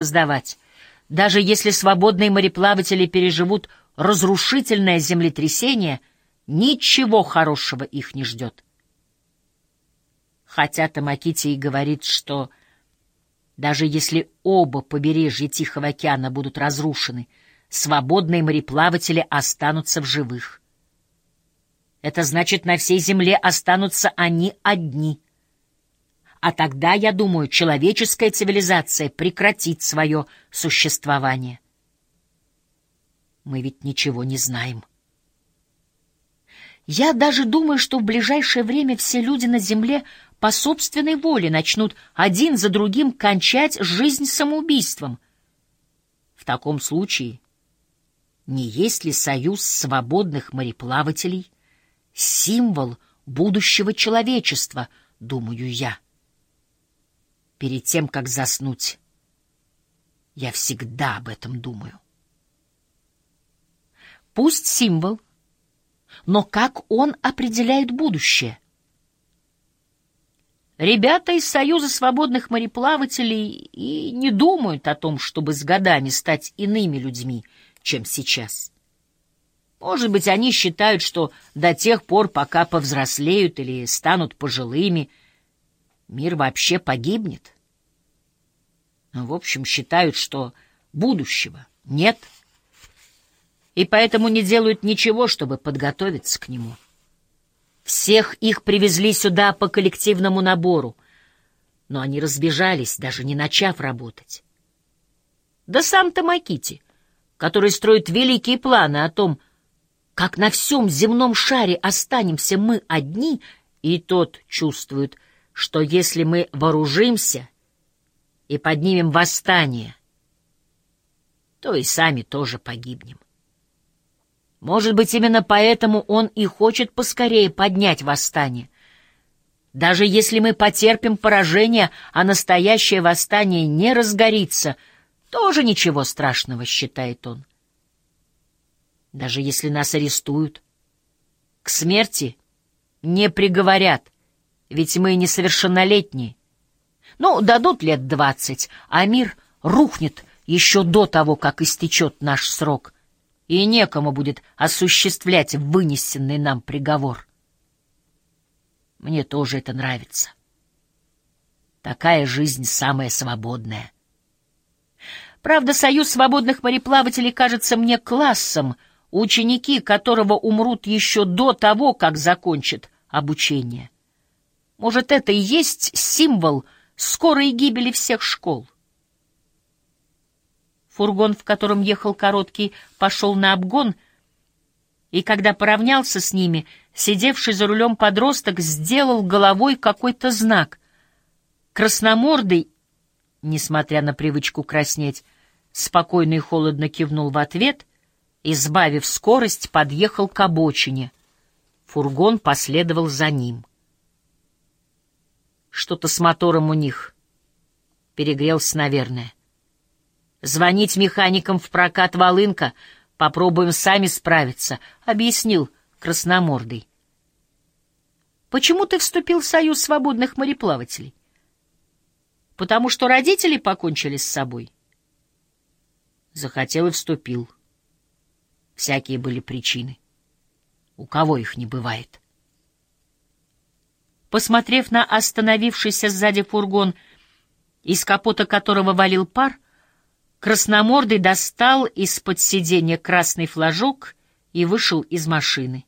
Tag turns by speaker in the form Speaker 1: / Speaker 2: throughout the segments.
Speaker 1: создавать. Даже если свободные мореплаватели переживут разрушительное землетрясение, ничего хорошего их не ждет. Хотя Тамакити и говорит, что даже если оба побережья Тихого океана будут разрушены, свободные мореплаватели останутся в живых. Это значит, на всей земле останутся они одни. А тогда, я думаю, человеческая цивилизация прекратит свое существование. Мы ведь ничего не знаем. Я даже думаю, что в ближайшее время все люди на Земле по собственной воле начнут один за другим кончать жизнь самоубийством. В таком случае, не есть ли союз свободных мореплавателей символ будущего человечества, думаю я? Перед тем, как заснуть, я всегда об этом думаю. Пусть символ, но как он определяет будущее? Ребята из Союза свободных мореплавателей и не думают о том, чтобы с годами стать иными людьми, чем сейчас. Может быть, они считают, что до тех пор, пока повзрослеют или станут пожилыми, мир вообще погибнет. В общем, считают, что будущего нет — и поэтому не делают ничего, чтобы подготовиться к нему. Всех их привезли сюда по коллективному набору, но они разбежались, даже не начав работать. Да сам Тамакити, который строит великие планы о том, как на всем земном шаре останемся мы одни, и тот чувствует, что если мы вооружимся и поднимем восстание, то и сами тоже погибнем. Может быть, именно поэтому он и хочет поскорее поднять восстание. Даже если мы потерпим поражение, а настоящее восстание не разгорится, тоже ничего страшного, считает он. Даже если нас арестуют, к смерти не приговорят, ведь мы несовершеннолетние. Ну, дадут лет двадцать, а мир рухнет еще до того, как истечет наш срок и некому будет осуществлять вынесенный нам приговор. Мне тоже это нравится. Такая жизнь самая свободная. Правда, Союз свободных мореплавателей кажется мне классом, ученики которого умрут еще до того, как закончат обучение. Может, это и есть символ скорой гибели всех школ? Фургон, в котором ехал Короткий, пошел на обгон, и когда поравнялся с ними, сидевший за рулем подросток сделал головой какой-то знак. Красномордый, несмотря на привычку краснеть, спокойно и холодно кивнул в ответ и, сбавив скорость, подъехал к обочине. Фургон последовал за ним. Что-то с мотором у них. Перегрелся, наверное. Звонить механикам в прокат «Волынка», попробуем сами справиться, — объяснил Красномордый. Почему ты вступил в Союз свободных мореплавателей? Потому что родители покончили с собой? Захотел и вступил. Всякие были причины. У кого их не бывает? Посмотрев на остановившийся сзади фургон, из капота которого валил пар, Красномордый достал из-под сиденья красный флажок и вышел из машины.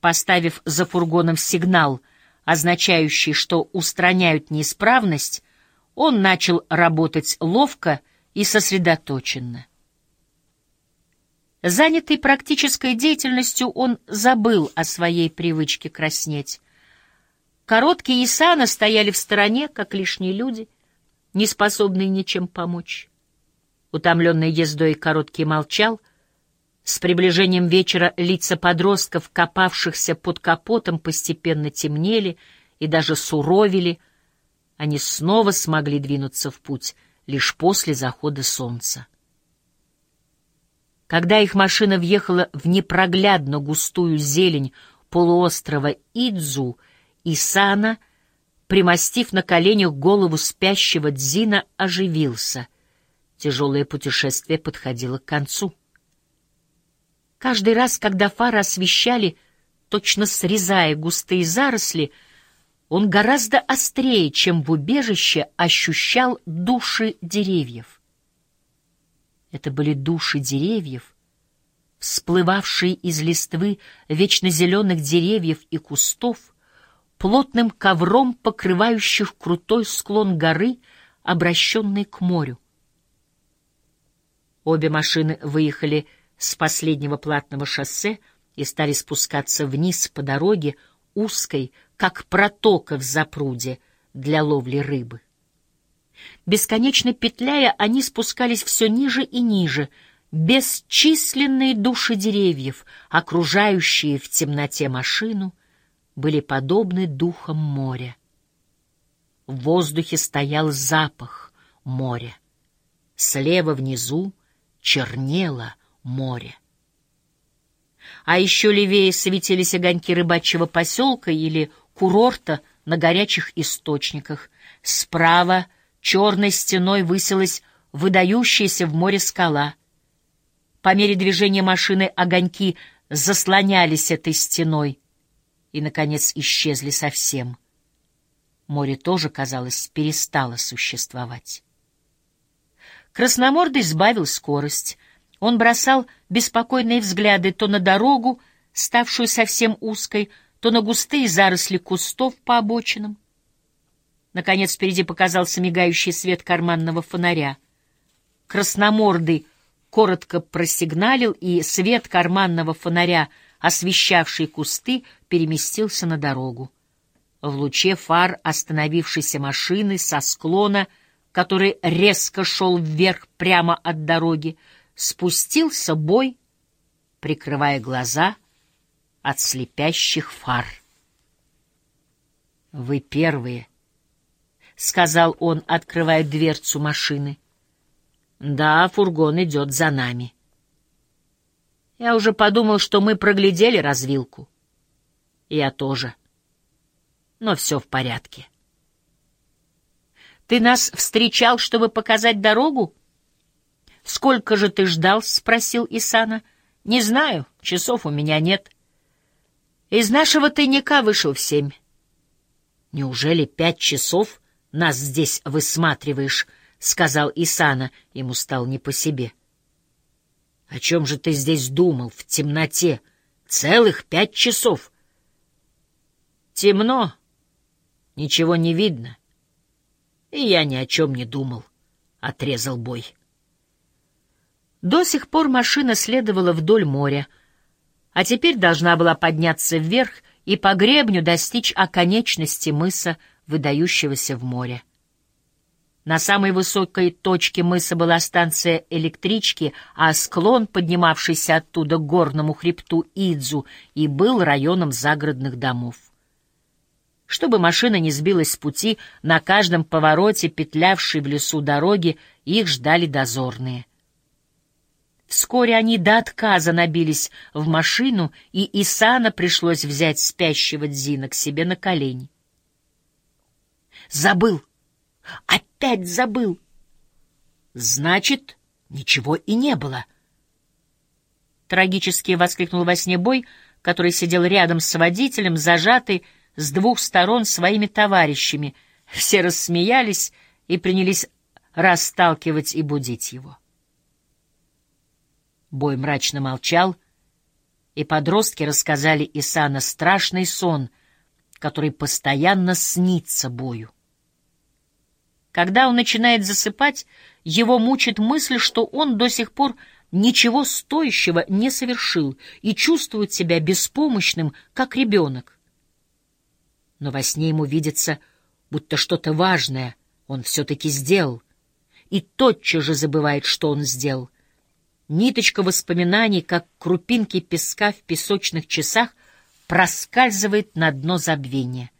Speaker 1: Поставив за фургоном сигнал, означающий, что устраняют неисправность, он начал работать ловко и сосредоточенно. Занятый практической деятельностью, он забыл о своей привычке краснеть. Короткие Сана стояли в стороне, как лишние люди, не способный ничем помочь. Утомленный ездой короткий молчал. С приближением вечера лица подростков, копавшихся под капотом, постепенно темнели и даже суровели. Они снова смогли двинуться в путь лишь после захода солнца. Когда их машина въехала в непроглядно густую зелень полуострова Идзу, Исана примостив на коленях голову спящего Дзина, оживился. Тяжелое путешествие подходило к концу. Каждый раз, когда фары освещали, точно срезая густые заросли, он гораздо острее, чем в убежище, ощущал души деревьев. Это были души деревьев, всплывавшие из листвы вечно деревьев и кустов, плотным ковром покрывающих крутой склон горы, обращенный к морю. Обе машины выехали с последнего платного шоссе и стали спускаться вниз по дороге, узкой, как протока в запруде для ловли рыбы. Бесконечно петляя, они спускались все ниже и ниже, бесчисленные души деревьев, окружающие в темноте машину, были подобны духам моря. В воздухе стоял запах моря. Слева внизу чернело море. А еще левее светились огоньки рыбачьего поселка или курорта на горячих источниках. Справа черной стеной высилась выдающаяся в море скала. По мере движения машины огоньки заслонялись этой стеной и, наконец, исчезли совсем. Море тоже, казалось, перестало существовать. Красномордый сбавил скорость. Он бросал беспокойные взгляды то на дорогу, ставшую совсем узкой, то на густые заросли кустов по обочинам. Наконец впереди показался мигающий свет карманного фонаря. Красномордый коротко просигналил, и свет карманного фонаря, освещавший кусты, переместился на дорогу. В луче фар остановившейся машины со склона — который резко шел вверх прямо от дороги, спустился бой, прикрывая глаза от слепящих фар. «Вы первые», — сказал он, открывая дверцу машины. «Да, фургон идет за нами». Я уже подумал, что мы проглядели развилку. Я тоже. Но все в порядке. Ты нас встречал, чтобы показать дорогу? Сколько же ты ждал? спросил Исана. Не знаю, часов у меня нет. Из нашего тайника вышел в семь. Неужели пять часов нас здесь высматриваешь? сказал Исана. Ему стал не по себе. О чем же ты здесь думал в темноте? Целых пять часов. Темно, ничего не видно. И я ни о чем не думал, — отрезал бой. До сих пор машина следовала вдоль моря, а теперь должна была подняться вверх и по гребню достичь оконечности мыса, выдающегося в море. На самой высокой точке мыса была станция электрички, а склон, поднимавшийся оттуда к горному хребту Идзу, и был районом загородных домов. Чтобы машина не сбилась с пути, на каждом повороте, петлявшей в лесу дороги, их ждали дозорные. Вскоре они до отказа набились в машину, и Исана пришлось взять спящего Дзина к себе на колени. «Забыл! Опять забыл!» «Значит, ничего и не было!» Трагически воскликнул во сне бой, который сидел рядом с водителем, зажатый, с двух сторон своими товарищами. Все рассмеялись и принялись расталкивать и будить его. Бой мрачно молчал, и подростки рассказали Исана страшный сон, который постоянно снится Бою. Когда он начинает засыпать, его мучит мысль, что он до сих пор ничего стоящего не совершил и чувствует себя беспомощным, как ребенок но во сне ему видится, будто что-то важное он все-таки сделал, и тотчас же забывает, что он сделал. Ниточка воспоминаний, как крупинки песка в песочных часах, проскальзывает на дно забвения.